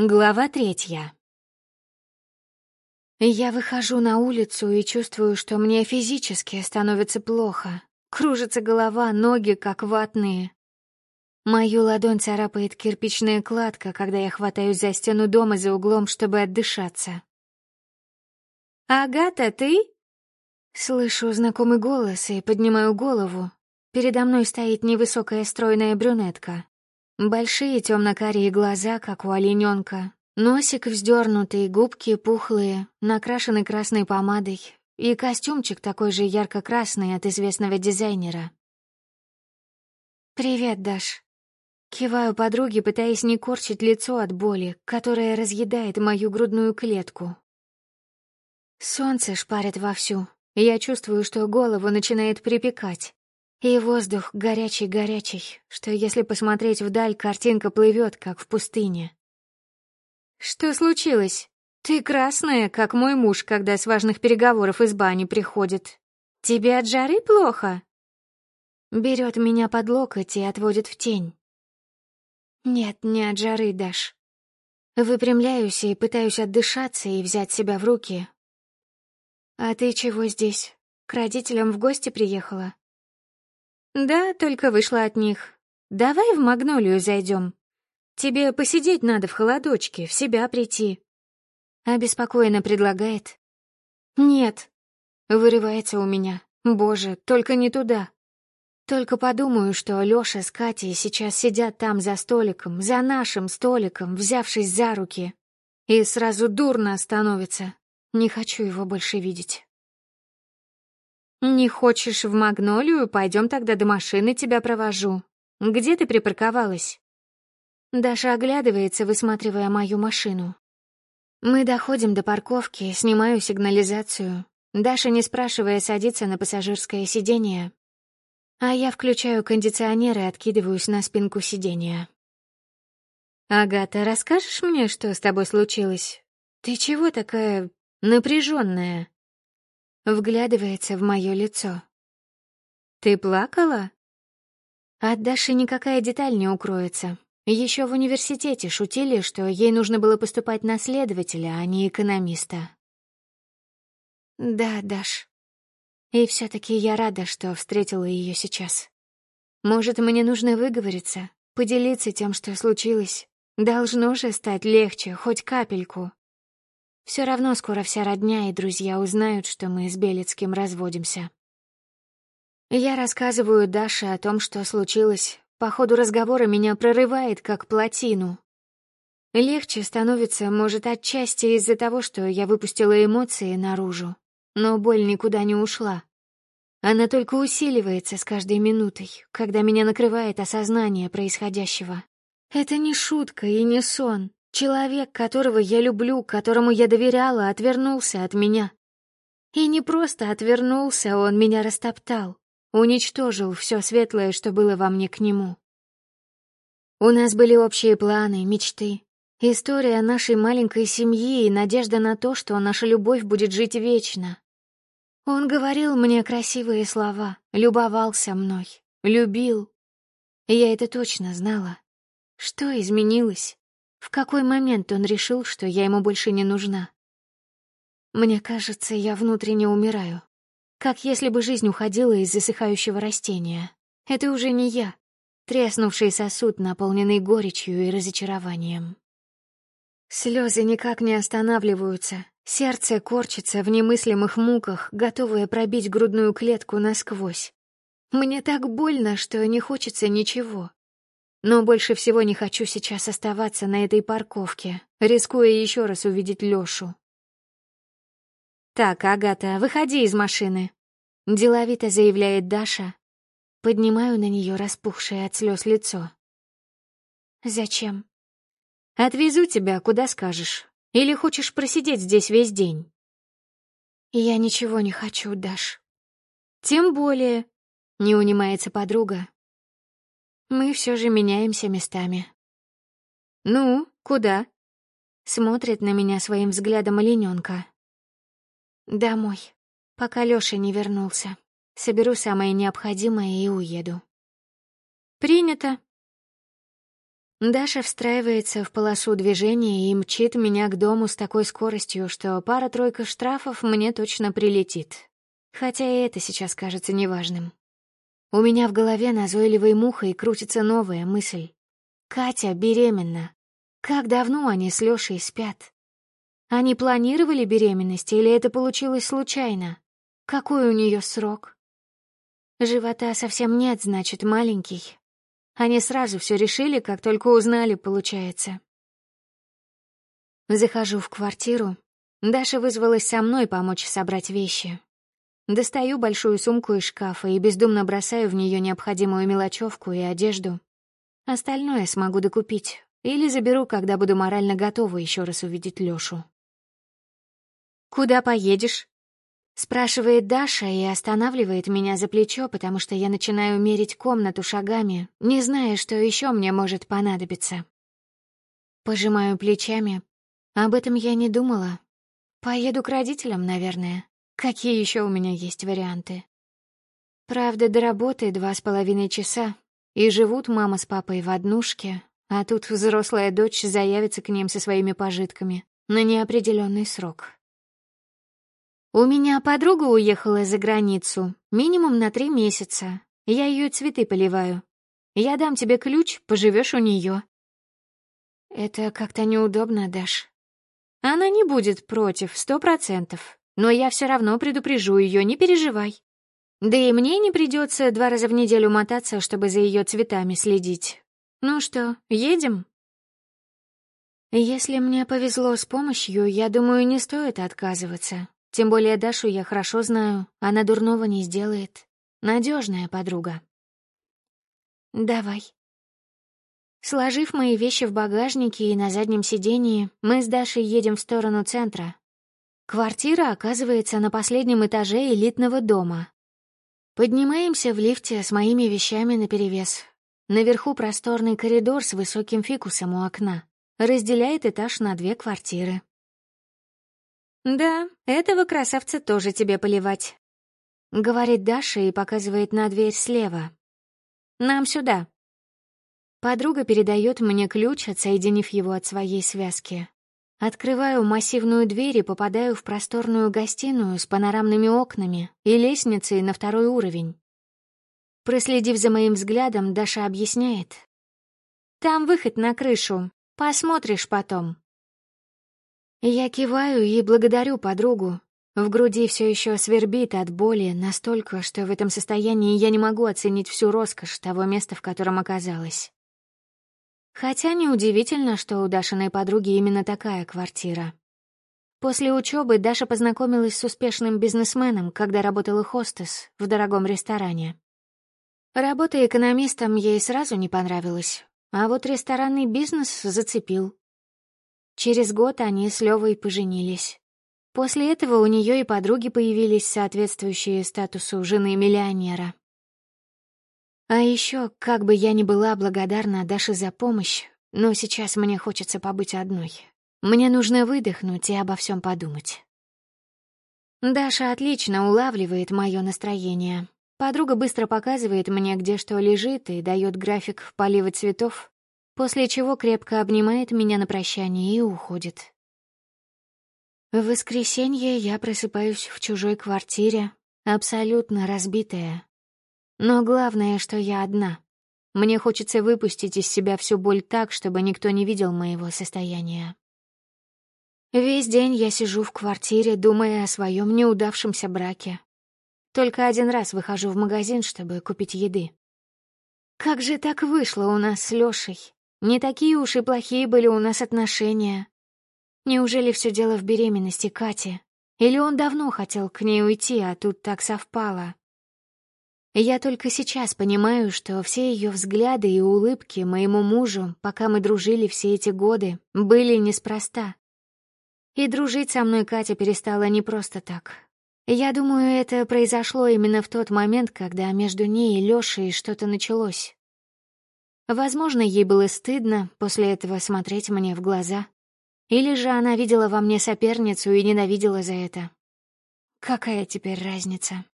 Глава третья. Я выхожу на улицу и чувствую, что мне физически становится плохо. Кружится голова, ноги как ватные. Мою ладонь царапает кирпичная кладка, когда я хватаюсь за стену дома за углом, чтобы отдышаться. «Агата, ты?» Слышу знакомый голос и поднимаю голову. Передо мной стоит невысокая стройная брюнетка. Большие темно-карие глаза, как у олененка, носик вздернутый, губки пухлые, накрашены красной помадой и костюмчик такой же ярко-красный от известного дизайнера. «Привет, Даш». Киваю подруге, пытаясь не корчить лицо от боли, которая разъедает мою грудную клетку. Солнце шпарит вовсю. Я чувствую, что голову начинает припекать. И воздух горячий-горячий, что если посмотреть вдаль, картинка плывет, как в пустыне. «Что случилось? Ты красная, как мой муж, когда с важных переговоров из бани приходит. Тебе от жары плохо?» Берет меня под локоть и отводит в тень. «Нет, не от жары, Даш». Выпрямляюсь и пытаюсь отдышаться и взять себя в руки. «А ты чего здесь? К родителям в гости приехала?» «Да, только вышла от них. Давай в Магнолию зайдем. Тебе посидеть надо в холодочке, в себя прийти». Обеспокоенно предлагает. «Нет». Вырывается у меня. Боже, только не туда. Только подумаю, что Лёша с Катей сейчас сидят там за столиком, за нашим столиком, взявшись за руки. И сразу дурно становится. Не хочу его больше видеть. «Не хочешь в Магнолию? Пойдем тогда до машины, тебя провожу. Где ты припарковалась?» Даша оглядывается, высматривая мою машину. Мы доходим до парковки, снимаю сигнализацию. Даша, не спрашивая, садится на пассажирское сиденье. А я включаю кондиционер и откидываюсь на спинку сиденья. «Агата, расскажешь мне, что с тобой случилось? Ты чего такая напряженная?» Вглядывается в мое лицо. «Ты плакала?» От Даши никакая деталь не укроется. Еще в университете шутили, что ей нужно было поступать на следователя, а не экономиста. «Да, Даш. И все таки я рада, что встретила ее сейчас. Может, мне нужно выговориться, поделиться тем, что случилось. Должно же стать легче, хоть капельку. Все равно скоро вся родня и друзья узнают, что мы с Белецким разводимся. Я рассказываю Даше о том, что случилось. По ходу разговора меня прорывает, как плотину. Легче становится, может, отчасти из-за того, что я выпустила эмоции наружу. Но боль никуда не ушла. Она только усиливается с каждой минутой, когда меня накрывает осознание происходящего. Это не шутка и не сон. Человек, которого я люблю, которому я доверяла, отвернулся от меня. И не просто отвернулся, он меня растоптал, уничтожил все светлое, что было во мне к нему. У нас были общие планы, мечты, история нашей маленькой семьи и надежда на то, что наша любовь будет жить вечно. Он говорил мне красивые слова, любовался мной, любил. Я это точно знала. Что изменилось? В какой момент он решил, что я ему больше не нужна? Мне кажется, я внутренне умираю. Как если бы жизнь уходила из засыхающего растения. Это уже не я. Треснувший сосуд, наполненный горечью и разочарованием. Слезы никак не останавливаются. Сердце корчится в немыслимых муках, готовое пробить грудную клетку насквозь. Мне так больно, что не хочется ничего. Но больше всего не хочу сейчас оставаться на этой парковке, рискуя еще раз увидеть Лёшу. «Так, Агата, выходи из машины», — деловито заявляет Даша. Поднимаю на нее распухшее от слез лицо. «Зачем?» «Отвезу тебя, куда скажешь. Или хочешь просидеть здесь весь день?» «Я ничего не хочу, Даш». «Тем более», — не унимается подруга, мы все же меняемся местами. «Ну, куда?» Смотрит на меня своим взглядом олененка. «Домой, пока Лёша не вернулся. Соберу самое необходимое и уеду». «Принято», Даша встраивается в полосу движения и мчит меня к дому с такой скоростью, что пара-тройка штрафов мне точно прилетит. Хотя и это сейчас кажется неважным. У меня в голове назойливой мухой крутится новая мысль. Катя беременна. Как давно они с Лёшей спят? Они планировали беременность или это получилось случайно? Какой у нее срок? Живота совсем нет, значит, маленький. Они сразу все решили, как только узнали, получается. Захожу в квартиру. Даша вызвалась со мной помочь собрать вещи. Достаю большую сумку из шкафа и бездумно бросаю в нее необходимую мелочевку и одежду. Остальное смогу докупить или заберу, когда буду морально готова еще раз увидеть Лёшу. «Куда поедешь?» Спрашивает Даша и останавливает меня за плечо, потому что я начинаю мерить комнату шагами, не зная, что еще мне может понадобиться. Пожимаю плечами. Об этом я не думала. Поеду к родителям, наверное. Какие еще у меня есть варианты? Правда, до работы два с половиной часа, и живут мама с папой в однушке, а тут взрослая дочь заявится к ним со своими пожитками на неопределенный срок. У меня подруга уехала за границу, минимум на три месяца. Я ее цветы поливаю. Я дам тебе ключ, поживешь у нее. Это как-то неудобно, Даш. Она не будет против, сто процентов. Но я все равно предупрежу ее, не переживай. Да и мне не придется два раза в неделю мотаться, чтобы за ее цветами следить. Ну что, едем? Если мне повезло с помощью, я думаю, не стоит отказываться. Тем более Дашу я хорошо знаю, она дурного не сделает. Надежная подруга. Давай. Сложив мои вещи в багажнике и на заднем сидении, мы с Дашей едем в сторону центра. Квартира оказывается на последнем этаже элитного дома. Поднимаемся в лифте с моими вещами наперевес. Наверху просторный коридор с высоким фикусом у окна. Разделяет этаж на две квартиры. «Да, этого красавца тоже тебе поливать», — говорит Даша и показывает на дверь слева. «Нам сюда». Подруга передает мне ключ, отсоединив его от своей связки. Открываю массивную дверь и попадаю в просторную гостиную с панорамными окнами и лестницей на второй уровень. Проследив за моим взглядом, Даша объясняет. «Там выход на крышу. Посмотришь потом». Я киваю и благодарю подругу. В груди все еще свербит от боли настолько, что в этом состоянии я не могу оценить всю роскошь того места, в котором оказалась. Хотя неудивительно, что у Дашиной подруги именно такая квартира. После учебы Даша познакомилась с успешным бизнесменом, когда работала хостес в дорогом ресторане. Работа экономистом ей сразу не понравилась, а вот ресторанный бизнес зацепил. Через год они с Левой поженились. После этого у нее и подруги появились соответствующие статусу жены миллионера. А еще, как бы я ни была благодарна Даше за помощь, но сейчас мне хочется побыть одной. Мне нужно выдохнуть и обо всем подумать. Даша отлично улавливает мое настроение. Подруга быстро показывает мне, где что лежит, и дает график полива цветов, после чего крепко обнимает меня на прощание и уходит. В воскресенье я просыпаюсь в чужой квартире, абсолютно разбитая. Но главное, что я одна. Мне хочется выпустить из себя всю боль так, чтобы никто не видел моего состояния. Весь день я сижу в квартире, думая о своем неудавшемся браке. Только один раз выхожу в магазин, чтобы купить еды. Как же так вышло у нас с Лёшей? Не такие уж и плохие были у нас отношения. Неужели все дело в беременности Кати? Или он давно хотел к ней уйти, а тут так совпало? Я только сейчас понимаю, что все ее взгляды и улыбки моему мужу, пока мы дружили все эти годы, были неспроста. И дружить со мной Катя перестала не просто так. Я думаю, это произошло именно в тот момент, когда между ней и Лёшей что-то началось. Возможно, ей было стыдно после этого смотреть мне в глаза. Или же она видела во мне соперницу и ненавидела за это. Какая теперь разница?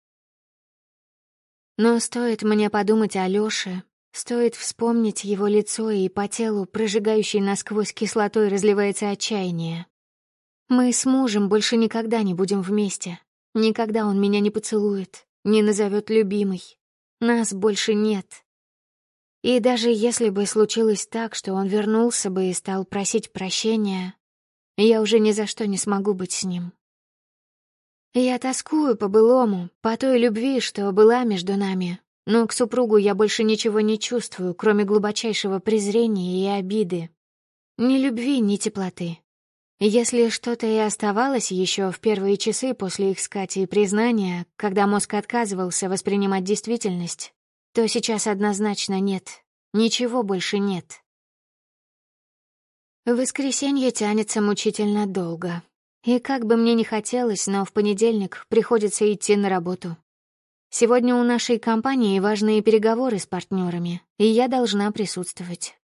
Но стоит мне подумать о Лёше, Стоит вспомнить его лицо, и по телу, прожигающей насквозь кислотой, разливается отчаяние. Мы с мужем больше никогда не будем вместе. Никогда он меня не поцелует, не назовет любимой. Нас больше нет. И даже если бы случилось так, что он вернулся бы и стал просить прощения, я уже ни за что не смогу быть с ним. Я тоскую по былому, по той любви, что была между нами, но к супругу я больше ничего не чувствую, кроме глубочайшего презрения и обиды. Ни любви, ни теплоты. Если что-то и оставалось еще в первые часы после их скати и признания, когда мозг отказывался воспринимать действительность, то сейчас однозначно нет. Ничего больше нет. Воскресенье тянется мучительно долго. И как бы мне ни хотелось, но в понедельник приходится идти на работу. Сегодня у нашей компании важные переговоры с партнерами, и я должна присутствовать.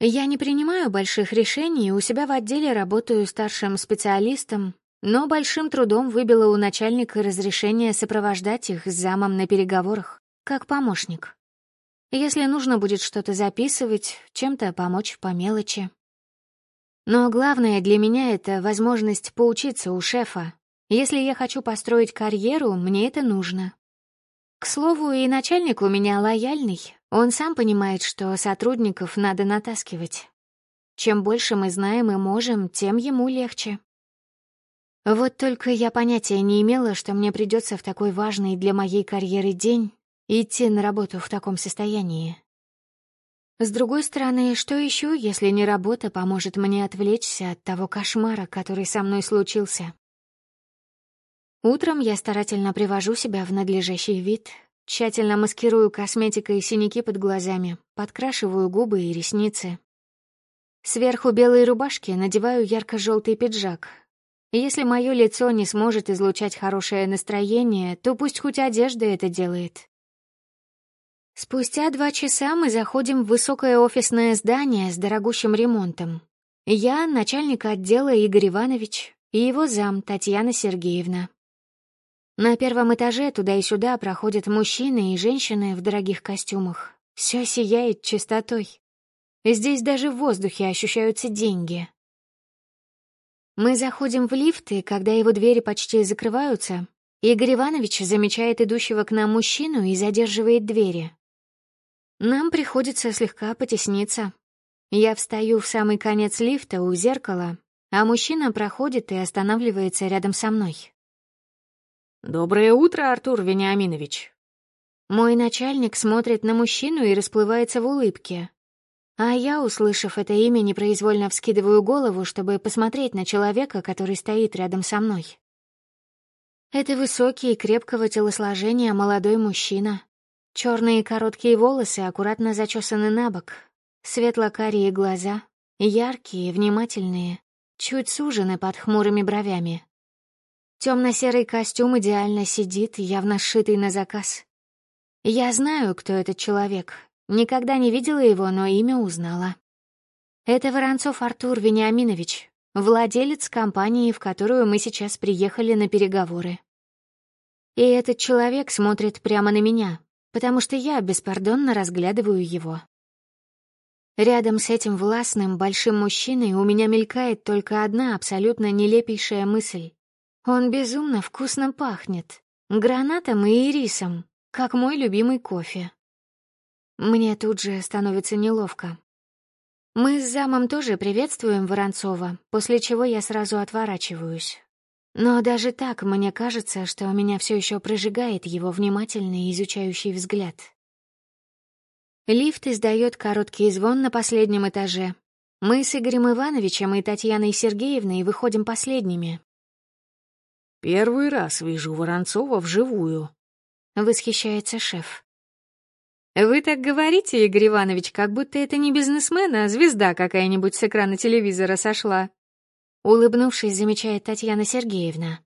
Я не принимаю больших решений, у себя в отделе работаю старшим специалистом, но большим трудом выбила у начальника разрешение сопровождать их с замом на переговорах, как помощник. Если нужно будет что-то записывать, чем-то помочь по мелочи. Но главное для меня — это возможность поучиться у шефа, если я хочу построить карьеру, мне это нужно. К слову, и начальник у меня лояльный. Он сам понимает, что сотрудников надо натаскивать. Чем больше мы знаем и можем, тем ему легче. Вот только я понятия не имела, что мне придется в такой важный для моей карьеры день идти на работу в таком состоянии. С другой стороны, что еще, если не работа поможет мне отвлечься от того кошмара, который со мной случился? Утром я старательно привожу себя в надлежащий вид, тщательно маскирую косметикой синяки под глазами, подкрашиваю губы и ресницы. Сверху белой рубашки надеваю ярко-желтый пиджак. Если мое лицо не сможет излучать хорошее настроение, то пусть хоть одежда это делает. Спустя два часа мы заходим в высокое офисное здание с дорогущим ремонтом. Я, начальник отдела Игорь Иванович, и его зам Татьяна Сергеевна. На первом этаже туда и сюда проходят мужчины и женщины в дорогих костюмах. Все сияет чистотой. Здесь даже в воздухе ощущаются деньги. Мы заходим в лифт, и когда его двери почти закрываются, Игорь Иванович замечает идущего к нам мужчину и задерживает двери. Нам приходится слегка потесниться. Я встаю в самый конец лифта у зеркала, а мужчина проходит и останавливается рядом со мной. «Доброе утро, Артур Вениаминович!» Мой начальник смотрит на мужчину и расплывается в улыбке. А я, услышав это имя, непроизвольно вскидываю голову, чтобы посмотреть на человека, который стоит рядом со мной. Это высокий и крепкого телосложения молодой мужчина. Черные короткие волосы аккуратно зачесаны на бок, светло-карие глаза, яркие, внимательные, чуть сужены под хмурыми бровями. Темно-серый костюм идеально сидит, явно сшитый на заказ. Я знаю, кто этот человек. Никогда не видела его, но имя узнала. Это Воронцов Артур Вениаминович, владелец компании, в которую мы сейчас приехали на переговоры. И этот человек смотрит прямо на меня, потому что я беспардонно разглядываю его. Рядом с этим властным, большим мужчиной у меня мелькает только одна абсолютно нелепейшая мысль. Он безумно вкусно пахнет. Гранатом и ирисом, как мой любимый кофе. Мне тут же становится неловко. Мы с замом тоже приветствуем Воронцова, после чего я сразу отворачиваюсь. Но даже так мне кажется, что меня все еще прожигает его внимательный изучающий взгляд. Лифт издает короткий звон на последнем этаже. Мы с Игорем Ивановичем и Татьяной Сергеевной выходим последними, «Первый раз вижу Воронцова вживую», — восхищается шеф. «Вы так говорите, Игорь Иванович, как будто это не бизнесмен, а звезда какая-нибудь с экрана телевизора сошла», — улыбнувшись, замечает Татьяна Сергеевна.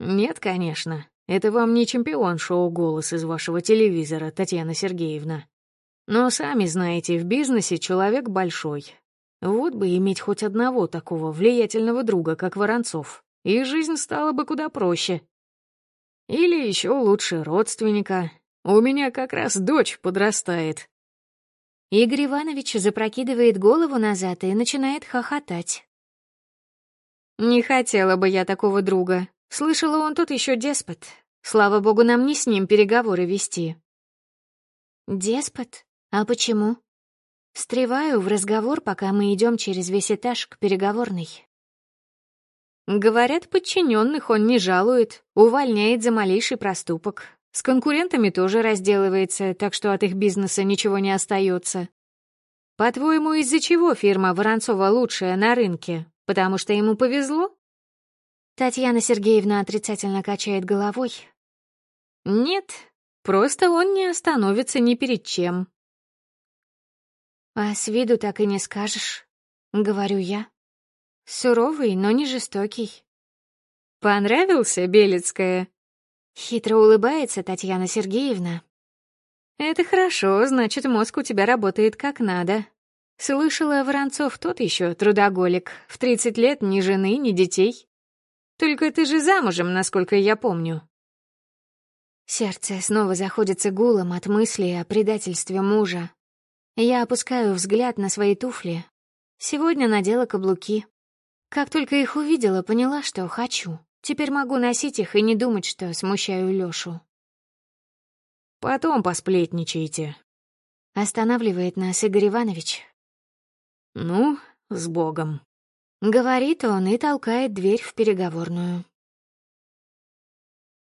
«Нет, конечно. Это вам не чемпион шоу «Голос» из вашего телевизора, Татьяна Сергеевна. Но сами знаете, в бизнесе человек большой. Вот бы иметь хоть одного такого влиятельного друга, как Воронцов и жизнь стала бы куда проще. Или еще лучше родственника. У меня как раз дочь подрастает». Игорь Иванович запрокидывает голову назад и начинает хохотать. «Не хотела бы я такого друга. Слышала, он тут еще деспот. Слава богу, нам не с ним переговоры вести». «Деспот? А почему?» Встреваю в разговор, пока мы идем через весь этаж к переговорной. Говорят, подчиненных он не жалует, увольняет за малейший проступок. С конкурентами тоже разделывается, так что от их бизнеса ничего не остается. По-твоему, из-за чего фирма Воронцова лучшая на рынке? Потому что ему повезло? Татьяна Сергеевна отрицательно качает головой. Нет, просто он не остановится ни перед чем. А с виду так и не скажешь, говорю я. Суровый, но не жестокий. Понравился, Белецкая? Хитро улыбается Татьяна Сергеевна. Это хорошо, значит, мозг у тебя работает как надо. Слышала, Воронцов тот еще трудоголик, в 30 лет ни жены, ни детей. Только ты же замужем, насколько я помню. Сердце снова заходится гулом от мысли о предательстве мужа, я опускаю взгляд на свои туфли. Сегодня надела каблуки. Как только их увидела, поняла, что хочу. Теперь могу носить их и не думать, что смущаю Лёшу. «Потом посплетничайте», — останавливает нас Игорь Иванович. «Ну, с Богом», — говорит он и толкает дверь в переговорную.